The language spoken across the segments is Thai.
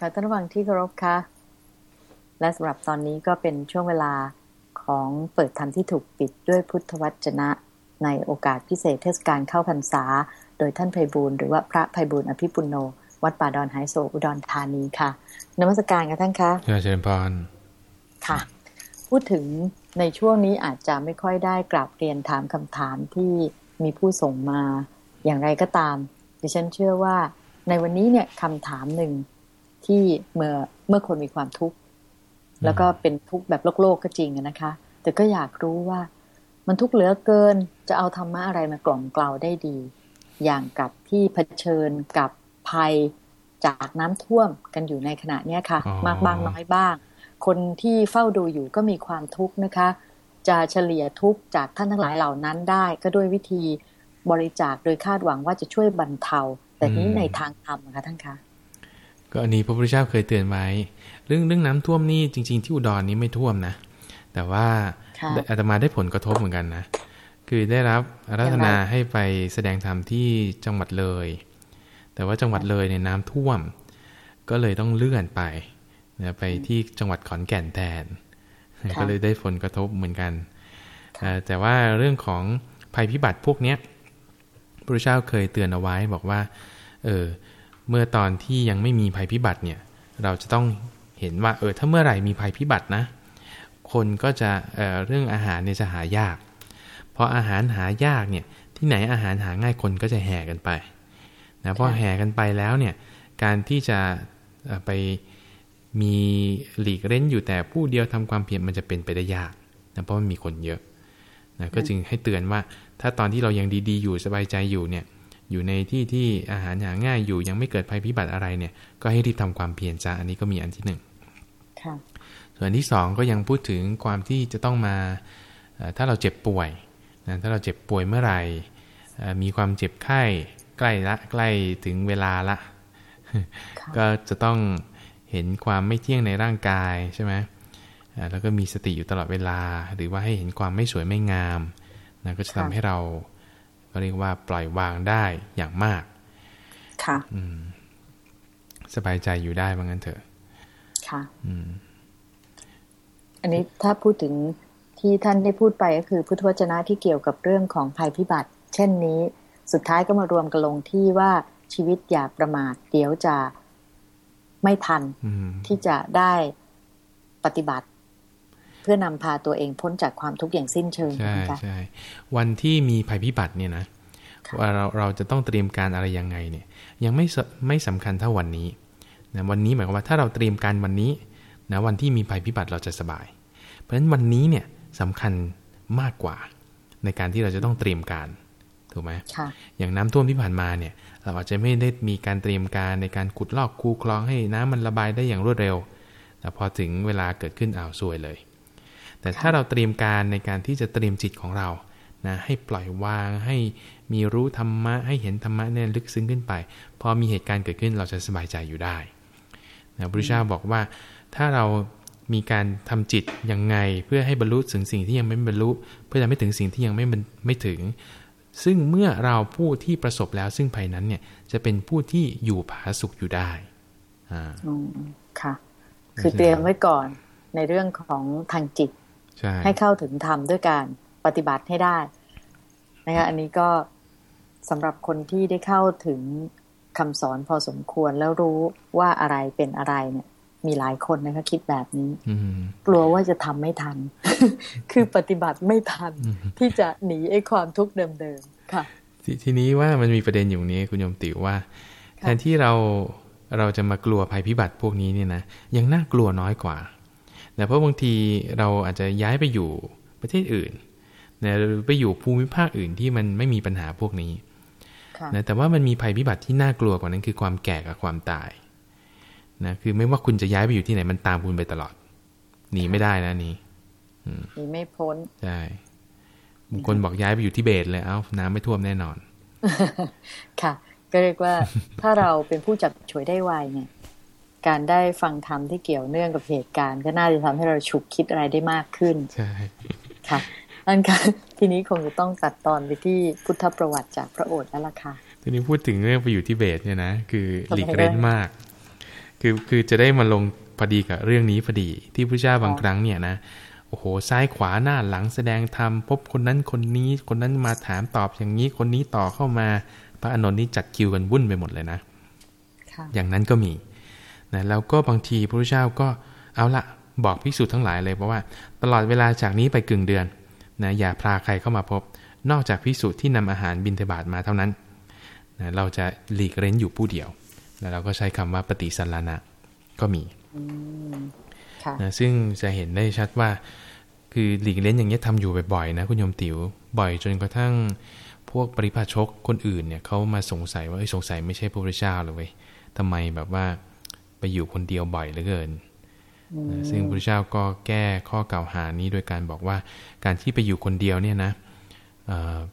ค่ะท่านผู้ฟังที่เคารพค่ะและสำหรับตอนนี้ก็เป็นช่วงเวลาของเปิดธรรมที่ถูกปิดด้วยพุทธวจนะ ในโอกาสพิเศษเทศกาลเข้าพรรษา โดยท่านไพบูลหรือว่าพระไพบูลอภิปุโน วัดป่าดอนไฮโซอุดรธานีค่ะนมัสการกันท่านคะเชิญพรค่ะ พูดถึงในช่วงนี้อาจจะไม่ค่อยได้กราบเรียนถามคำถามที่มีผู้ส่งมาอย่างไรก็ตาม ดิฉันเชื่อว่าในวันนี้เนี่ยคำถามหนึ่ง ที่เมื่อเมื่อคนมีความทุกข์แล้วก็เป็นทุกข์แบบโลกโลกก็จริงนะคะ แต่ก็อยากรู้ว่ามันทุกข์เหลือเกินจะเอาธรรมะอะไรมากล่อมเกลาได้ดี อย่างกับที่เผชิญกับภัยจากน้ำท่วมกันอยู่ในขณะนี้ค่ะ มากบ้างน้อยบ้าง คนที่เฝ้าดูอยู่ก็มีความทุกข์นะคะ จะเฉลี่ยทุกข์จากท่านทั้งหลายเหล่านั้นได้ ก็ด้วยวิธีบริจาคโดยคาดหวังว่าจะช่วยบรรเทา แต่นี้ในทางธรรมนะคะท่านคะ ก็อันนี้พระพุทธเจ้าเคยเตือนไว้ เรื่องเรื่องน้ำท่วมนี่จริง ๆ ที่อุดรนนี้ไม่ท่วมนะ แต่ว่าอาตมาได้ผลกระทบเหมือนกันนะ คือได้รับรัตนาให้ไปแสดงธรรมที่จังหวัดเลย แต่ว่าจังหวัดเลยเนี่ยน้ำท่วม ก็เลยต้องเลื่อนไปนะไปที่จังหวัดขอนแก่นแทน ก็เลยได้ผลกระทบเหมือนกัน แต่ว่าเรื่องของภัยพิบัติพวกเนี้ยพระเจ้าเคยเตือนเอาไว้บอกว่า เออ เมื่อตอนที่ยังไม่มีภัยพิบัติเนี่ย เราจะต้องเห็นว่าเออถ้าเมื่อไหร่มีภัยพิบัตินะ คนก็จะเเรื่องอาหารเนี่ยจะหายาก เพราะอาหารหายากเนี่ยที่ไหนอาหารหาง่ายคนก็จะแห่กันไปนะพอแห่กันไปแล้วเนี่ยการที่จะไปมีหลีกเล่นอยู่แต่ผู้เดียวทำความเพียรมันจะเป็นไปได้ยากนะเพราะมันมีคนเยอะนะก็จึงให้เตือนว่าถ้าตอนที่เรายังดีๆ อยู่สบายใจอยู่เนี่ย อยู่ในที่ที่อาหารหาง่ายอยู่ยังไม่เกิดภัยพิบัติอะไรเนี่ย ก็ให้รีบทำความเพียรจ้าอันนี้ก็มีอันที่หนึ่งส่วนที่สองก็ยังพูดถึงความที่จะต้องมาถ้าเราเจ็บป่วยนะถ้าเราเจ็บป่วยเมื่อไหร่มีความเจ็บไข้ใกล้ละใกล้ถึงเวลาละ ก็จะต้องเห็นความไม่เที่ยงในร่างกายใช่ไหมแล้วก็มีสติอยู่ตลอดเวลา หรือว่าให้เห็นความไม่สวยไม่งามนะก็จะทำให้เรา ก็เรียกว่าปล่อยวางได้อย่างมาก ค่ะ อืม สบายใจอยู่ได้บางั้นเถอะ ค่ะ อืม อันนี้ถ้าพูดถึงที่ท่านได้พูดไปก็คือพุทธวจนะที่เกี่ยวกับเรื่องของภัยพิบัติ เช่นนี้สุดท้ายก็มารวมกันลงที่ว่าชีวิตอย่าประมาทเดี๋ยวจะไม่ทันที่จะได้ปฏิบัติ เพื่อนำพาตัวเองพ้นจากความทุกข์อย่างสิ้นเชิงใช่ใช่วันที่มีภัยพิบัติเนี่ยนะว่าเราเราจะต้องเตรียมการอะไรยังไงเนี่ย ยังไม่ไม่สำคัญเท่าวันนี้นะวันนี้หมายความว่าถ้าเราเตรียมการวันนี้นะวันที่มีภัยพิบัติเราจะสบาย เพราะฉะนั้นวันนี้เนี่ยสำคัญมากกว่าในการที่เราจะต้องเตรียมการถูกไหมอย่างน้ำท่วมที่ผ่านมาเนี่ย เราอาจจะไม่ได้มีการเตรียมการในการขุดลอกคูคลองให้น้ำมันระบายได้อย่างรวดเร็ว แต่พอถึงเวลาเกิดขึ้นอ้าวซวยเลย แต่ถ้าเราเตรียมการในการที่จะเตรียมจิตของเรานะให้ปล่อยวางให้มีรู้ธรรมะให้เห็นธรรมะเนี่ยลึกซึ้งขึ้นไป พอมีเหตุการณ์เกิดขึ้นเราจะสบายใจอยู่ได้นะพระพุทธเจ้าบอกว่าถ้าเรามีการทำจิตยังไงเพื่อให้บรรลุถึงสิ่งที่ยังไม่บรรลุ เพื่อจะไม่ถึงสิ่งที่ยังไม่ไม่ถึง ซึ่งเมื่อเราผู้ที่ประสบแล้วซึ่งภัยนั้นเนี่ยจะเป็นผู้ที่อยู่ผาสุกอยู่ได้อ่าค่ะ คือเตรียมไว้ก่อนในเรื่องของทางจิต ให้เข้าถึงธรรมด้วยการปฏิบัติให้ได้นะคะอันนี้ก็สำหรับคนที่ได้เข้าถึงคำสอนพอสมควรแล้วรู้ว่าอะไรเป็นอะไรเนี่ย มีหลายคนนะคะคิดแบบนี้กลัวว่าจะทำไม่ทัน คือปฏิบัติไม่ทัน ที่จะหนีไอ้ความทุกข์เดิมๆค่ะททีนี้ว่ามันมีประเด็นอยู่นี้คุณโยมติว่า แทนที่เราเราจะมากลัวภัยพิบัติพวกนี้เนี่ยนะยังน่ากลัวน้อยกว่า แต่เพราะบางทีเราอาจจะย้ายไปอยู่ประเทศอื่นนะหรือไปอยู่ภูมิภาคอื่นที่มันไม่มีปัญหาพวกนี้นะแต่ว่ามันมีภัยพิบัติที่น่ากลัวกว่านั้นคือความแก่กับความตายนะคือไม่ว่าคุณจะย้ายไปอยู่ที่ไหนมันตามคุณไปตลอดหนีไม่ได้นะนี้หนีไม่พ้นใช่บางคนบอกย้ายไปอยู่ที่เบตเลยเอ้าน้ำไม่ท่วมแน่นอน ค่ะ ก็เรียกว่าถ้าเราเป็นผู้จับช่วยได้ไวเนี่ย การได้ฟังธรรมที่เกี่ยวเนื่องกับเหตุการณ์ ก็น่าจะทำให้เราฉุกคิดอะไรได้มากขึ้นใช่ค่ะนั่นค่ะทีนี้คงจะต้องตัดตอนไปที่พุทธประวัติจากพระโอษฐ์แล้วล่ะค่ะทีนี้พูดถึงเรื่องไปอยู่ที่เบตเนี่ยนะคือหลีกเล่นมากคคือคือจะได้มาลงพอดีกับเรื่องนี้พอดี ที่พระเจ้าบางครั้งเนี่ยนะโอ้โหซ้ายขวาหน้าหลังแสดงธรรมพบคนนั้นคนนี้คนนั้นมาถามตอบอย่างนี้คนนี้ต่อเข้ามา พระอานนท์นี่จัดคิวกันวุ่นไปหมดเลยนะอย่างนั้นก็มี นะแล้วก็บางทีพระเจ้าก็เอาละบอกภิกษุทั้งหลายเลยเพราะว่าตลอดเวลาจากนี้ไปกึ่งเดือนนะอย่าพาใครเข้ามาพบ นอกจากภิกษุที่นำอาหารบิณฑบาตมาเท่านั้นนะเราจะหลีกเร้นอยู่ผู้เดียว แล้วเราก็ใช้คำว่าปฏิสันลานะก็มีนะซึ่งจะเห็นได้ชัดว่า คือหลีกเล่นอย่างนี้ทำอยู่บ่อยๆนะคุณโยมติ๋วบ่อยจนกระทั่งพวกปริพาชกคนอื่นเนี่ยเขามาสงสัยว่าสงสัยไม่ใช่พระพุทธเจ้าเลยเว้ยทำไมแบบว่า ไปอยู่คนเดียวบ่อยเหลือเกิน ซึ่งพระพุทธเจ้าก็แก้ข้อกล่าวหานี้โดยการบอกว่าการที่ไปอยู่คนเดียวเนี่ยนะ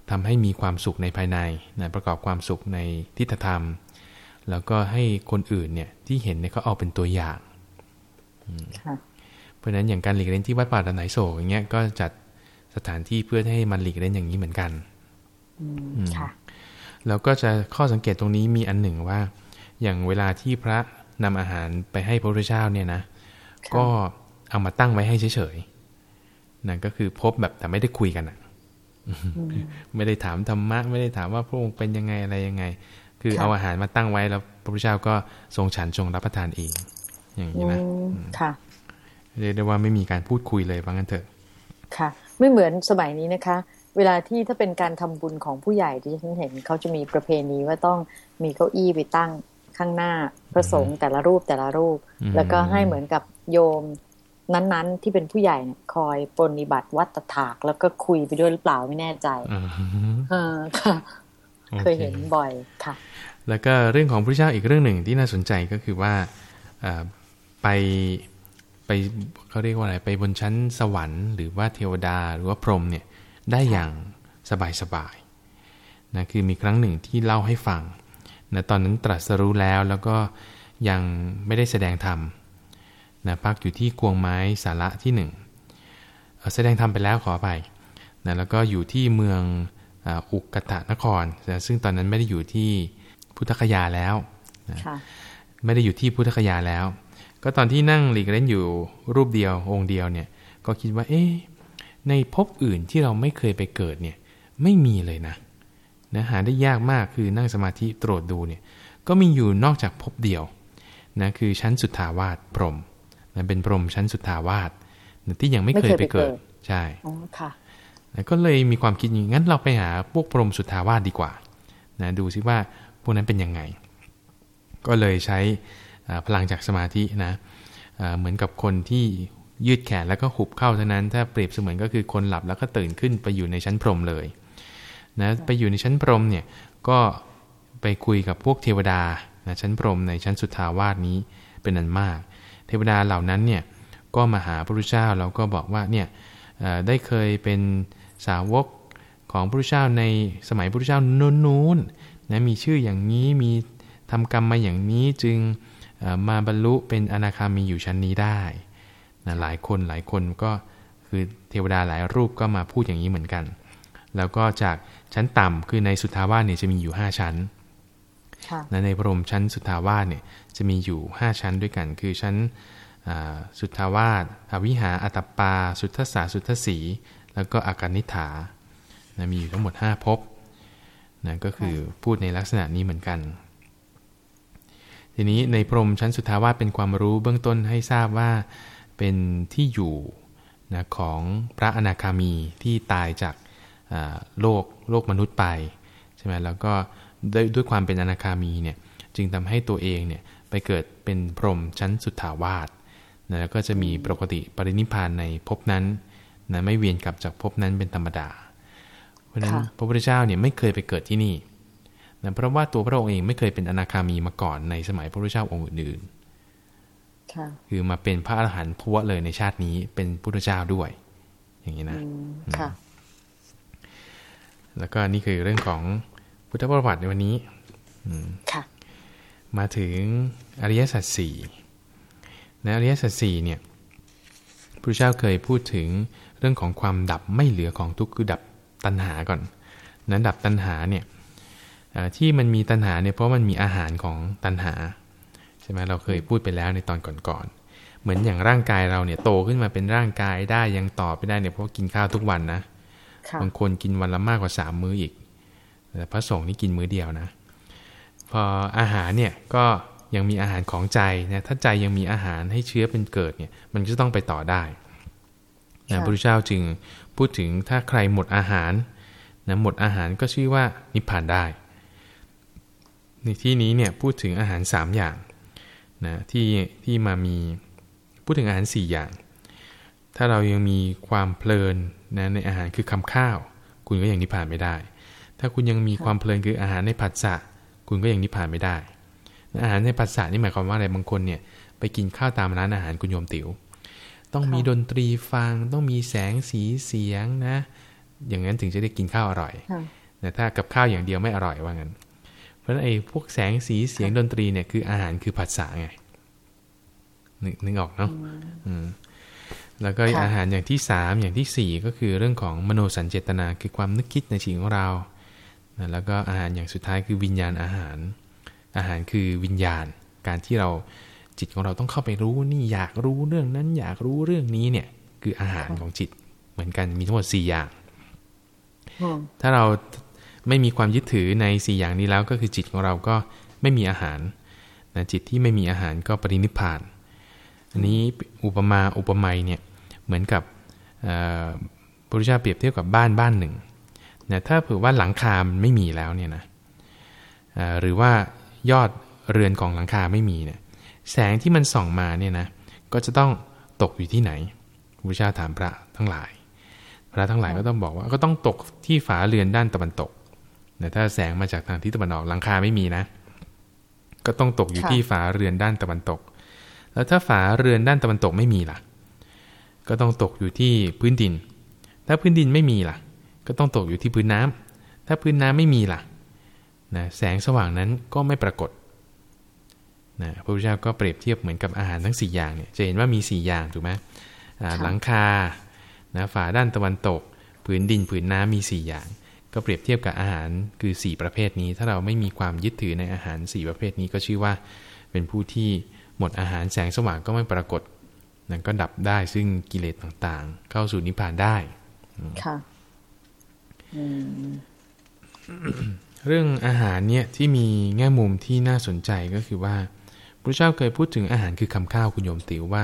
ทำให้มีความสุขในภายในนะประกอบความสุขในทิฏฐธรรม แล้วก็ให้คนอื่นเนี่ยที่เห็นเนี่ยเขาเอาเป็นตัวอย่างเพราะฉะนั้นอย่างการหลีกเล่นที่วัดป่าดานไหนโศกอย่างเงี้ยก็จัดสถานที่เพื่อให้มันหลีกเล่นอย่างนี้เหมือนกันแล้วก็จะข้อสังเกตตรงนี้มีอันหนึ่งว่า อย่างเวลาที่พระ นำอาหารไปให้พระพุทธเจ้าเนี่ยนะก็เอามาตั้งไว้ให้เฉยๆนั่นก็คือพบแบบแต่ไม่ได้คุยกันอะไม่ได้ถามธรรมะไม่ได้ถามว่าพระองค์เป็นยังไงอะไรยังไง คือเอาอาหารมาตั้งไว้แล้วพระพุทธเจ้าก็ทรงฉันทรงรับประทานเองอย่างนี้นะค่ะเรียกได้ว่าไม่มีการพูดคุยเลยว่างั้นเถอะ ค่ะ ไม่เหมือนสมัยนี้นะคะ เวลาที่ถ้าเป็นการทำบุญของผู้ใหญ่ที่ฉันเห็นเขาจะมีประเพณีว่าต้องมีเก้าอี้ไปตั้ง ข้างหน้าพระสงฆ์แต่ละรูปแต่ละรูป แล้วก็ให้เหมือนกับโยมนั้นๆ ที่เป็นผู้ใหญ่เนี่ยคอยปฏิบัติวัตถาก แล้วก็คุยไปด้วยหรือเปล่าไม่แน่ใจอ่าค่ะเคยเห็นบ่อยค่ะ แล้วก็เรื่องของพระเจ้าอีกเรื่องหนึ่งที่น่าสนใจก็คือว่าไปไปเขาเรียกว่าอะไรไปบนชั้นสวรรค์หรือว่าเทวดาหรือว่าพรหมเนี่ยได้อย่างสบายๆนะคือมีครั้งหนึ่งที่เล่าให้ฟัง นะตอนนั้นตรัสรู้แล้วแล้วก็ยังไม่ได้แสดงธรรมนะพักอยู่ที่กวงไม้สาระที่หนึ่งแสดงธรรมไปแล้วขอไปนะแล้วก็อยู่ที่เมืองอุกกตะนครนะซึ่งตอนนั้นไม่ได้อยู่ที่พุทธคยาแล้วนะไม่ได้อยู่ที่พุทธคยาแล้ว ก็ตอนที่นั่งหลีกเล่นอยู่รูปเดียวองค์เดียวเนี่ยก็คิดว่าเอ๊ในภพอื่นที่เราไม่เคยไปเกิดเนี่ยไม่มีเลยนะ นะหาได้ยากมากคือนั่งสมาธิตรวจดูเนี่ยก็มีอยู่นอกจากภพเดียวนะคือชั้นสุทธาวาสพรหมนะเป็นพรหมชั้นสุทธาวาสนะที่ยังไม่เคยไปเกิดใช่อ๋อค่ะก็เลยมีความคิดอย่างนั้นเราไปหาพวกพรหมสุทธาวาสดีกว่านะดูซิว่าพวกนั้นเป็นยังไง ก็เลยใช้พลังจากสมาธินะเหมือนกับคนที่ยืดแขนแล้วก็หุบเข้าเท่านั้น ถ้าเปรียบเสมือนก็คือคนหลับแล้วก็ตื่นขึ้นไปอยู่ในชั้นพรหมเลย นะไปอยู่ในชั้นพรหมเนี่ยก็ไปคุยกับพวกเทวดานะชั้นพรหมในชั้นสุทธาวาสนี้เป็นอันมาก เทวดาเหล่านั้นเนี่ยก็มาหาพระพุทธเจ้าแล้วก็บอกว่าเนี่ยได้เคยเป็นสาวกของพระพุทธเจ้าในสมัยพระพุทธเจ้านู้นๆนะมีชื่ออย่างนี้มีทำกรรมมาอย่างนี้จึงมาบรรลุเป็นอนาคามีอยู่ชั้นนี้ได้นะหลายคนหลายคนก็คือเทวดาหลายรูปก็มาพูดอย่างนี้เหมือนกัน แล้วก็จากชั้นต่ำคือในสุทธาวาสเนี่ยจะมีอยู่ 5 ชั้นนะในพรมชั้นสุทธาวาสเนี่ยจะมีอยู่ 5 ชั้นด้วยกัน คือชั้นสุทธาวาสอวิหาอัตปา สุทธสาสุทธสี แล้วก็อากานิฐานะมีอยู่ทั้งหมด 5ภพนะก็คือพูดในลักษณะนี้เหมือนกัน ทีนี้ในพรมชั้นสุทธาวาสเป็นความรู้เบื้องต้นให้ทราบว่าเป็นที่อยู่นะของพระอนาคามีที่ตายจาก โลกโลกมนุษย์ไปใช่ไหมแล้วก็ด้วยด้วยความเป็นอนาคามีเนี่ยจึงทำให้ตัวเองเนี่ยไปเกิดเป็นพรหมชั้นสุทธาวาสนะแล้วก็จะมีปกติปรินิพานในภพนั้นนะไม่เวียนกลับจากภพนั้นเป็นธรรมดา เพราะฉะนั้นพระพุทธเจ้าเนี่ยไม่เคยไปเกิดที่นี่นะเพราะว่าตัวพระองค์เองไม่เคยเป็นอนาคามีมาก่อนในสมัยพระพุทธเจ้าองค์อื่นๆคือมาเป็นพระอรหันต์พวเลยในชาตินี้เป็นพุทธเจ้าด้วย อย่างนี้นะค่ะ แล้วก็นี่คือเรื่องของพุทธประวัติในวันนี้ค่ะมาถึงอริยสัจสี่ในอริยสัจสี่เนี่ยพระเจ้าเคยพูดถึงเรื่องของความดับไม่เหลือของทุกข์คือดับตัณหาก่อน นั้นดับตัณหาเนี่ยที่มันมีตัณหาเนี่ยเพราะมันมีอาหารของตัณหาใช่ไหมเราเคยพูดไปแล้วในตอนก่อนๆเหมือนอย่างร่างกายเราเนี่ยโตขึ้นมาเป็นร่างกายได้ยังต่อไปได้เนี่ยเพราะกินข้าวทุกวันนะ บางคนกินวันละมากกว่าสามมื้ออีกแต่พระสงฆ์นี่กินมื้อเดียวนะ พออาหารเนี่ยก็ยังมีอาหารของใจนะถ้าใจยังมีอาหารให้เชื้อเป็นเกิดเนี่ยมันก็ต้องไปต่อได้นะพระพุทธเจ้าจึงพูดถึงถ้าใครหมดอาหารนะหมดอาหารก็ชื่อว่านิพพานได้ ในที่นี้เนี่ยพูดถึงอาหาร 3 อย่างนะที่ที่มามีพูดถึงอาหาร 4 อย่าง ถ้าเรายังมีความเพลินนะในอาหารคือคำข้าว คุณก็ยังนิพพานไม่ได้ ถ้าคุณยังมีความเพลินคืออาหารในผัสสะคุณก็ยังนิพพานไม่ได้ อาหารในผัสสะนี่หมายความว่าอะไรบางคนเนี่ยไปกินข้าวตามร้านอาหารคุณโยมติว๋วต้องมีดนตรีฟัง ต้องมีแสงสีเสียงนะ อย่างนั้นถึงจะได้กินข้าวอร่อยแต่ถ้ากับข้าวอย่างเดียวไม่อร่อยว่างั้น เพราะฉะนั้นไอ้พวกแสงสีเสียงดนตรีเนี่ยคืออาหารคือผัสสะไงนึกนึกออกเนาะอืม แล้วก็อาหารอย่างที่สามอย่างที่สี่ก็คือเรื่องของมโนสัญเจตนาคือความนึกคิดในชีวิตของเราแล้วก็อาหารอย่างสุดท้ายคือวิญญาณอาหาร อาหารคือวิญญาณ การที่เราจิตของเราต้องเข้าไปรู้นี่อยากรู้เรื่องนั้นอยากรู้เรื่องนี้เนี่ยคืออาหารของจิตเหมือนกันมีทั้งหมดสี่อย่าง ถ้าเราไม่มีความยึดถือในสี่อย่างนี้แล้วก็คือจิตของเราก็ไม่มีอาหารนะจิตที่ไม่มีอาหารก็ปรินิพาน อันนี้อุปมาอุปไมยเนี่ย เหมือนกับพระพุทธเจ้าเปรียบเทียบกับบ้านบ้านหนึ่งนะถ้าเผื่อว่าหลังคาไม่มีแล้วเนี่ยนะหรือว่ายอดเรือนของหลังคาไม่มีเนี่ยแสงที่มันส่องมาเนี่ยนะก็จะต้องตกอยู่ที่ไหนพระเจ้าถามพระทั้งหลาย พระทั้งหลายก็ต้องบอกว่าก็ต้องตกที่ฝาเรือนด้านตะวันตกแต่ถ้าแสงมาจากทางทิศตะวันออกหลังคาไม่มีนะ ก็ต้องตกอยู่ที่ฝาเรือนด้านตะวันตก แล้วถ้าฝาเรือนด้านตะวันตกไม่มีล่ะ ก็ต้องตกอยู่ที่พื้นดิน ถ้าพื้นดินไม่มีล่ะ ก็ต้องตกอยู่ที่พื้นน้ำถ้าพื้นน้ำไม่มีล่ะนะแสงสว่างนั้นก็ไม่ปรากฏนะพระพุทธเจ้าก็เปรียบเทียบเหมือนกับอาหารทั้ง 4 อย่างเนี่ยจะเห็นว่ามี 4 อย่างถูกไหมหลังคานะฝาด้านตะวันตกผืนดินผืนน้ำมี 4 อย่าง ก็เปรียบเทียบกับอาหารคือ 4 ประเภทนี้ ถ้าเราไม่มีความยึดถือในอาหาร 4 ประเภทนี้ก็ชื่อว่า เป็นผู้ที่หมดอาหารแสงสว่างก็ไม่ปรากฏ นั่นก็ดับได้ซึ่งกิเลสต่างๆ เข้าสู่นิพพานได้ค่ะเรื่องอาหารเนี่ยที่มีแง่มุมที่น่าสนใจก็คือว่าพระเจ้าเคยพูดถึงอาหารคือคำข้าวคุณโยมติวว่า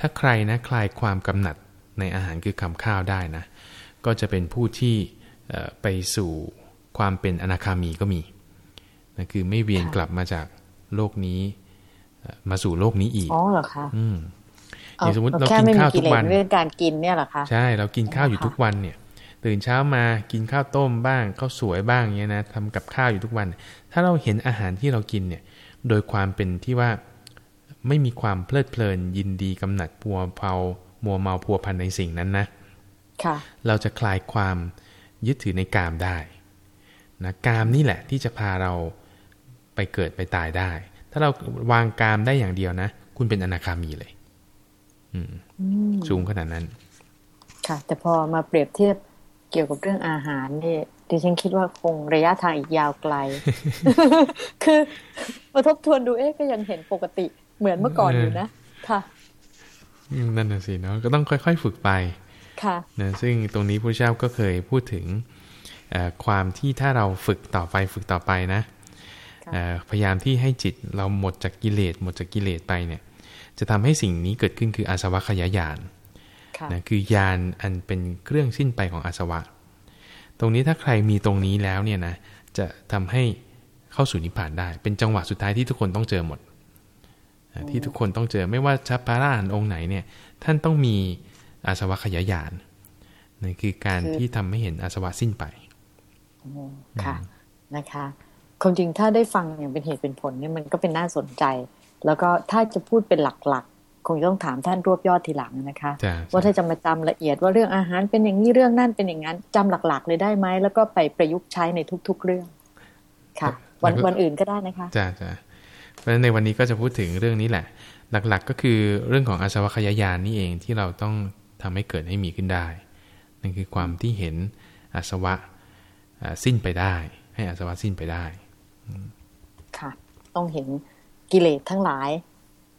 ถ้าใครนะคลายความกำหนัดในอาหารคือคำข้าวได้นะ ก็จะเป็นผู้ที่ไปสู่ความเป็นอนาคามีก็มีนะคือไม่เวียนกลับมาจากโลกนี้มาสู่โลกนี้อีกอ๋อเหรอคะอืม อย่างสมมติเรากินข้าวทุกวันเรื่องการกินเนี่ยเหรอคะใช่เรากินข้าวอยู่ทุกวันเนี่ย ตื่นเช้ามากินข้าวต้มบ้างข้าวสวยบ้างเงี้ยนะทำกับข้าวอยู่ทุกวัน ถ้าเราเห็นอาหารที่เรากินเนี่ย โดยความเป็นที่ว่าไม่มีความเพลิดเพลินยินดีกำหนัดปัวเผามัวเมาพัวพันในสิ่งนั้นนะค่ะ เราจะคลายความยึดถือในกามได้นะกามนี่แหละที่จะพาเราไปเกิดไปตายได้ ถ้าเราวางกามได้อย่างเดียวนะ คุณเป็นอนาคามีเลยอืม สูงขนาดนั้น ค่ะ แต่พอมาเปรียบเทียบเกี่ยวกับเรื่องอาหารเนี่ยดิฉันคิดว่าคงระยะทางอีกยาวไกล คือมาทบทวนดูเอ๊ะก็ยังเห็นปกติเหมือนเมื่อก่อนอยู่นะ ค่ะนั่นน่ะสิเนาะก็ต้องค่อย ๆ ฝึกไป ค่ะนะซึ่งตรงนี้พระเจ้าก็เคยพูดถึงความที่ถ้าเราฝึกต่อไปฝึกต่อไปนะพยายามที่ให้จิตเราหมดจากกิเลสหมดจากกิเลสไปเนี่ย จะทำให้สิ่งนี้เกิดขึ้นคืออาสวะขยายานนะคือยานอันเป็นเครื่องสิ้นไปของอาสวะ ตรงนี้ถ้าใครมีตรงนี้แล้วเนี่ยนะจะทำให้เข้าสู่นิพพานได้ เป็นจังหวะสุดท้ายที่ทุกคนต้องเจอหมด ที่ทุกคนต้องเจอไม่ว่าชัพพาราอันองค์ไหนเนี่ยท่านต้องมีอาสวะขยายานนั่นคือการที่ทำให้เห็นอาสวะสิ้นไปค่ะนะคะความจริงถ้าได้ฟังอย่างเป็นเหตุเป็นผลเนี่ยมันก็เป็นน่าสนใจ แล้วก็ถ้าจะพูดเป็นหลักคงต้องถามท่านรวบยอดทีหลังนะคะ ว่าถ้าจะมาจำละเอียดว่าเรื่องอาหารเป็นอย่างนี้เรื่องนั่นเป็นอย่างนั้นจำหลักๆ เลยได้ไหมแล้วก็ไปประยุกต์ใช้ในทุก ๆ เรื่อง ค่ะ วันวันอื่นก็ได้นะคะจ้าจ้าเพราะฉะนั้นในวันนี้ก็จะพูดถึงเรื่องนี้แหละ หลักๆ ก็คือเรื่องของอาสวัคยายานนี่เองที่เราต้องทำให้เกิดให้มีขึ้นได้นั่นคือความที่เห็นอาสวะสิ้นไปได้ ให้อาสวะสิ้นไปได้ค่ะต้องเห็น กิเลสทั้งหลาย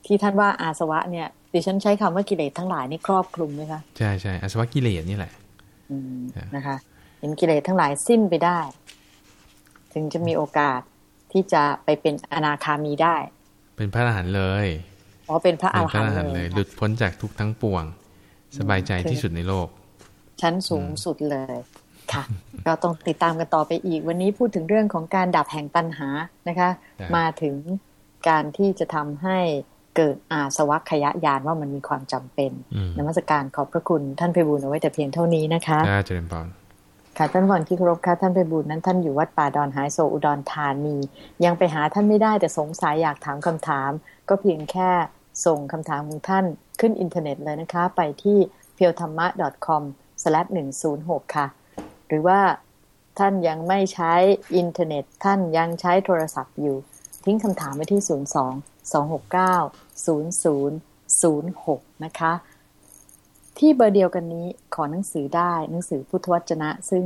ที่ท่านว่าอาสวะเนี่ยดิฉันใช้คำว่ากิเลสทั้งหลายนี่ครอบคลุมไหมคะใช่ใช่อาสวะกิเลสนี่แหละนะคะเห็นกิเลสทั้งหลายสิ้นไปได้ ถึงจะมีโอกาสที่จะไปเป็นอนาคามีได้ เป็นพระอรหันต์เลยอ๋อเป็นพระอรหันต์เลย หลุดพ้นจากทุกทั้งปวง สบายใจที่สุดในโลก ชั้นสูงสุดเลยค่ะ ก็ต้องติดตามกันต่อไปอีก วันนี้พูดถึงเรื่องของการดับแห่งตัณหานะคะ มาถึง การที่จะทำให้เกิดอาสวัคยะยานว่ามันมีความจำเป็นนมัสการขอบพระคุณท่านไพบูลย์เอาไว้แต่เพียงเท่านี้นะคะเจริญพรค่ะท่านผู้ฟังที่เคารพค่ะท่านไพบูลย์นั้นท่านอยู่วัดป่าดอนหายโศกอุดรธานี ยังไปหาท่านไม่ได้แต่สงสัยอยากถามคำถาม ก็เพียงแค่ส่งคำถามของท่านขึ้นอินเทอร์เน็ตเลยนะคะ ไปที่ p e e l t h a m m a c o m 106ค่ะ หรือว่าท่านยังไม่ใช้อินเทอร์เน็ต ท่านยังใช้โทรศัพท์อยู่ ทิ้งคำถามไว้ที่ 02 269 0006 นะคะ ที่เบอร์เดียวกันนี้ขอหนังสือได้หนังสือพุทธวจนะ ซึ่ง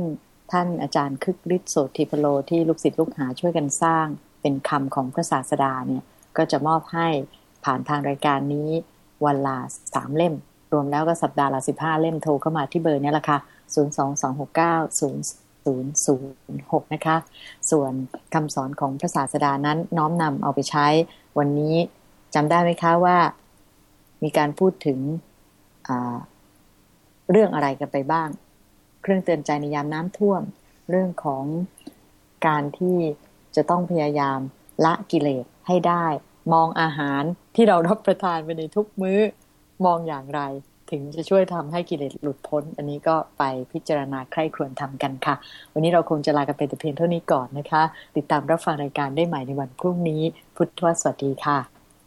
ท่านอาจารย์คึกฤทธิ์โสติพโลที่ลูกศิษย์ลูกหาช่วยกันสร้างเป็นคำของพระศาสดาเนี่ย ก็จะมอบให้ผ่านทางรายการนี้วันละสามเล่ม รวมแล้วก็สัปดาห์ละสิบห้าเล่มโทรเข้ามาที่เบอร์นี้แหละค่ะ 02269 0606 นะคะ ส่วนคำสอนของพระศาสดานั้นน้อมนำเอาไปใช้วันนี้จำได้ไหมคะว่ามีการพูดถึงเรื่องอะไรกันไปบ้าง เครื่องเตือนใจในยามน้ำท่วม เรื่องของการที่จะต้องพยายามละกิเลสให้ได้ มองอาหารที่เรารับประทานไปในทุกมื้อมองอย่างไร ถึงจะช่วยทำให้กิเลสหลุดพ้น อันนี้ก็ไปพิจารณาใคร่ครวญทำกันค่ะ วันนี้เราคงจะลากันไปแต่เพียงเท่านี้ก่อนนะคะ ติดตามรับฟังรายการได้ใหม่ในวันพรุ่งนี้ พุทธวสวัสดีค่ะ